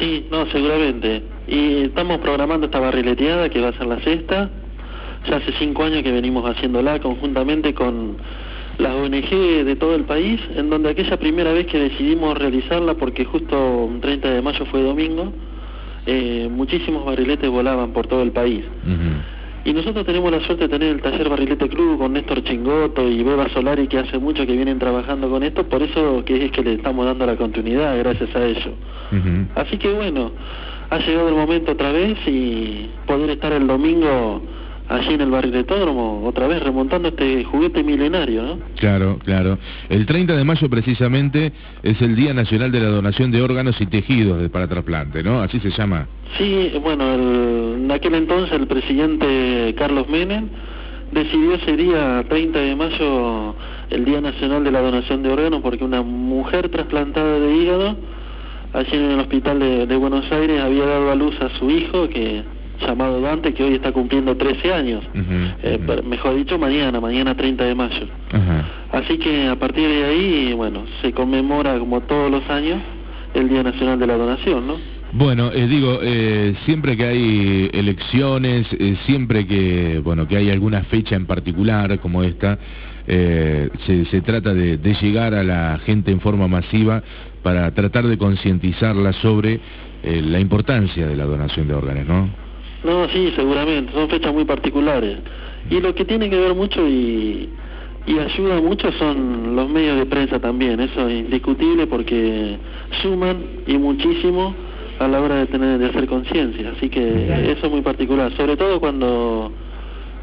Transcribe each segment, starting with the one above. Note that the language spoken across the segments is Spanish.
Sí, no, seguramente. Y estamos programando esta barrileteada que va a ser la sexta. Ya hace cinco años que venimos haciéndola conjuntamente con las ONG de todo el país, en donde aquella primera vez que decidimos realizarla, porque justo un 30 de mayo fue domingo, eh, muchísimos barriletes volaban por todo el país. Y nosotros tenemos la suerte de tener el taller Barrilete Club con Néstor Chingoto y Beba Solari que hace mucho que vienen trabajando con esto, por eso que es que le estamos dando la continuidad gracias a ello. Así que bueno, ha llegado el momento otra vez y poder estar el domingo allí en el barrio de Tódromo, otra vez remontando este juguete milenario, ¿no? Claro, claro. El 30 de mayo precisamente es el Día Nacional de la Donación de Órganos y Tejidos para trasplante, ¿no? Así se llama. Sí, bueno, en aquel entonces el presidente Carlos Menem decidió ese día 30 de mayo el Día Nacional de la Donación de Órganos porque una mujer trasplantada de hígado allí en el hospital de Buenos Aires había dado a luz a su hijo que llamado Dante, que hoy está cumpliendo 13 años. Eh, mejor dicho, mañana, mañana 30 de mayo. Así que a partir de ahí, bueno, se conmemora como todos los años el Día Nacional de la Donación, ¿no? Bueno, eh, digo, eh, siempre que hay elecciones, siempre que, bueno, que hay alguna fecha en particular como esta, se, se, trata de, de llegar a la gente en forma masiva para tratar de concientizarla sobre la importancia de la donación de órganos, ¿no? No, sí, seguramente, son fechas muy particulares. Y lo que tiene que ver mucho y, y ayuda mucho son los medios de prensa también, eso es indiscutible porque suman y muchísimo a la hora de tener de hacer conciencia, así que eso es muy particular, sobre todo cuando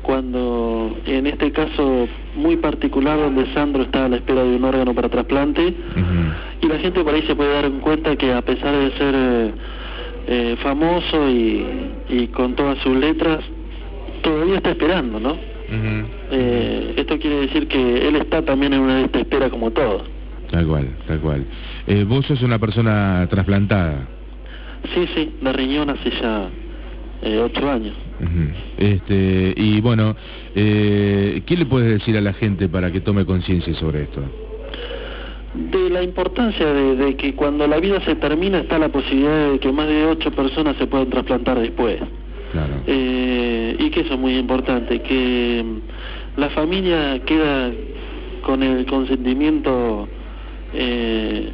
cuando en este caso muy particular donde Sandro está a la espera de un órgano para trasplante y la gente por ahí se puede dar cuenta que a pesar de ser eh, eh, famoso y, y, con todas sus letras, todavía está esperando, ¿no? eh, esto quiere decir que él está también en una lista espera como todos. Tal cual, tal cual. Eh, vos sos una persona trasplantada. Sí, sí, de riñón hace ya eh, ocho años. este, y bueno, eh, ¿qué le puedes decir a la gente para que tome conciencia sobre esto? De la importancia de, que cuando la vida se termina está la posibilidad de que más de ocho personas se puedan trasplantar después. Eh, y que eso es muy importante, que mm, la familia queda con el consentimiento eh,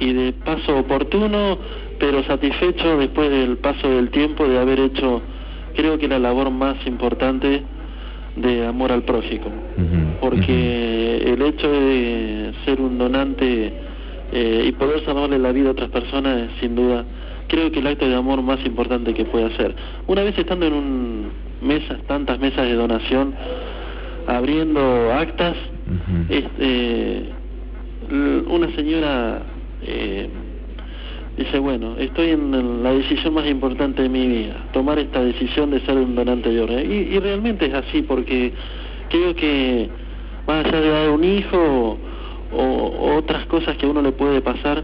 y de paso oportuno, pero satisfecho después del paso del tiempo de haber hecho, creo que la labor más importante de amor al prójimo, porque el hecho de ser un donante eh, y poder salvarle la vida a otras personas es sin duda, creo que el acto de amor más importante que puede hacer. Una vez estando en un mesa, tantas mesas de donación, abriendo actas, este, una señora eh, dice, bueno, estoy en la decisión más importante de mi vida, tomar esta decisión de ser un donante de órganos. Y, realmente es así, porque creo que más allá de dar un hijo o, otras cosas que a uno le puede pasar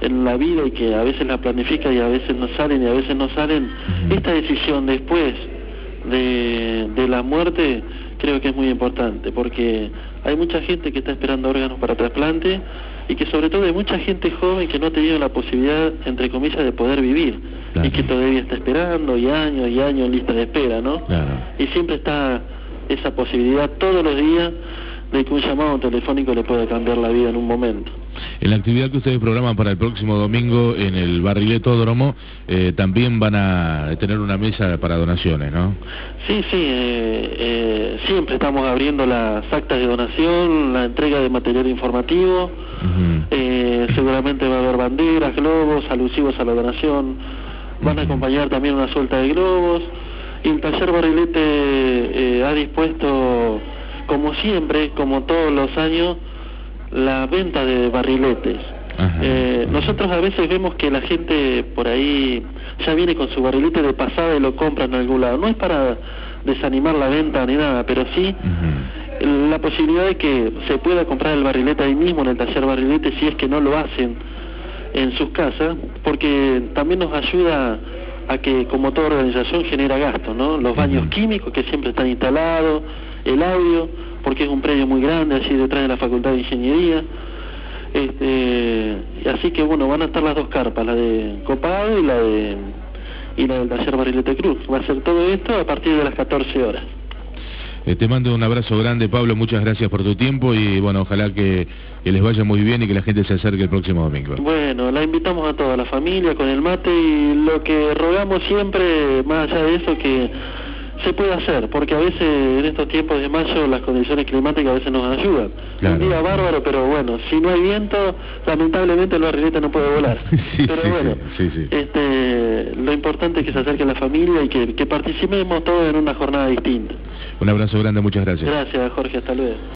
en la vida y que a veces la planifica y a veces no salen y a veces no salen, esta decisión después de, de la muerte creo que es muy importante, porque hay mucha gente que está esperando órganos para trasplante y que sobre todo hay mucha gente joven que no ha tenido la posibilidad, entre comillas, de poder vivir y que todavía está esperando y años y años en lista de espera, ¿no? Y siempre está esa posibilidad todos los días de que un llamado telefónico le pueda cambiar la vida en un momento. En la actividad que ustedes programan para el próximo domingo en el Barriletódromo, eh, también van a tener una mesa para donaciones, ¿no? Sí, sí, eh, eh, siempre estamos abriendo las actas de donación, la entrega de material informativo, seguramente va a haber banderas, globos alusivos a la donación, van a acompañar también una suelta de globos, y el taller Barrilete ha dispuesto como siempre, como todos los años, la venta de barriletes. Eh, nosotros a veces vemos que la gente por ahí ya viene con su barrilete de pasada y lo compra en algún lado. No es para desanimar la venta ni nada, pero sí la posibilidad de que se pueda comprar el barrilete ahí mismo en el taller barrilete si es que no lo hacen en sus casas, porque también nos ayuda a que como toda organización genera gastos, ¿no? Los baños químicos que siempre están instalados, el audio, porque es un predio muy grande, así detrás de la Facultad de Ingeniería. Este, así que bueno, van a estar las dos carpas, la de Copado y la de y la del taller Barilete Cruz. Va a ser todo esto a partir de las 14 horas. Eh, te mando un abrazo grande, Pablo, muchas gracias por tu tiempo y bueno, ojalá que, les vaya muy bien y que la gente se acerque el próximo domingo. Bueno, la invitamos a toda la familia con el mate y lo que rogamos siempre, más allá de eso, que se puede hacer, porque a veces en estos tiempos de mayo las condiciones climáticas a veces nos ayudan. Un día bárbaro, pero bueno, si no hay viento, lamentablemente el barrilete no puede volar. pero bueno, este, lo importante es que se acerque la familia y que, que participemos todos en una jornada distinta. Un abrazo grande, muchas gracias. Gracias, Jorge, hasta luego.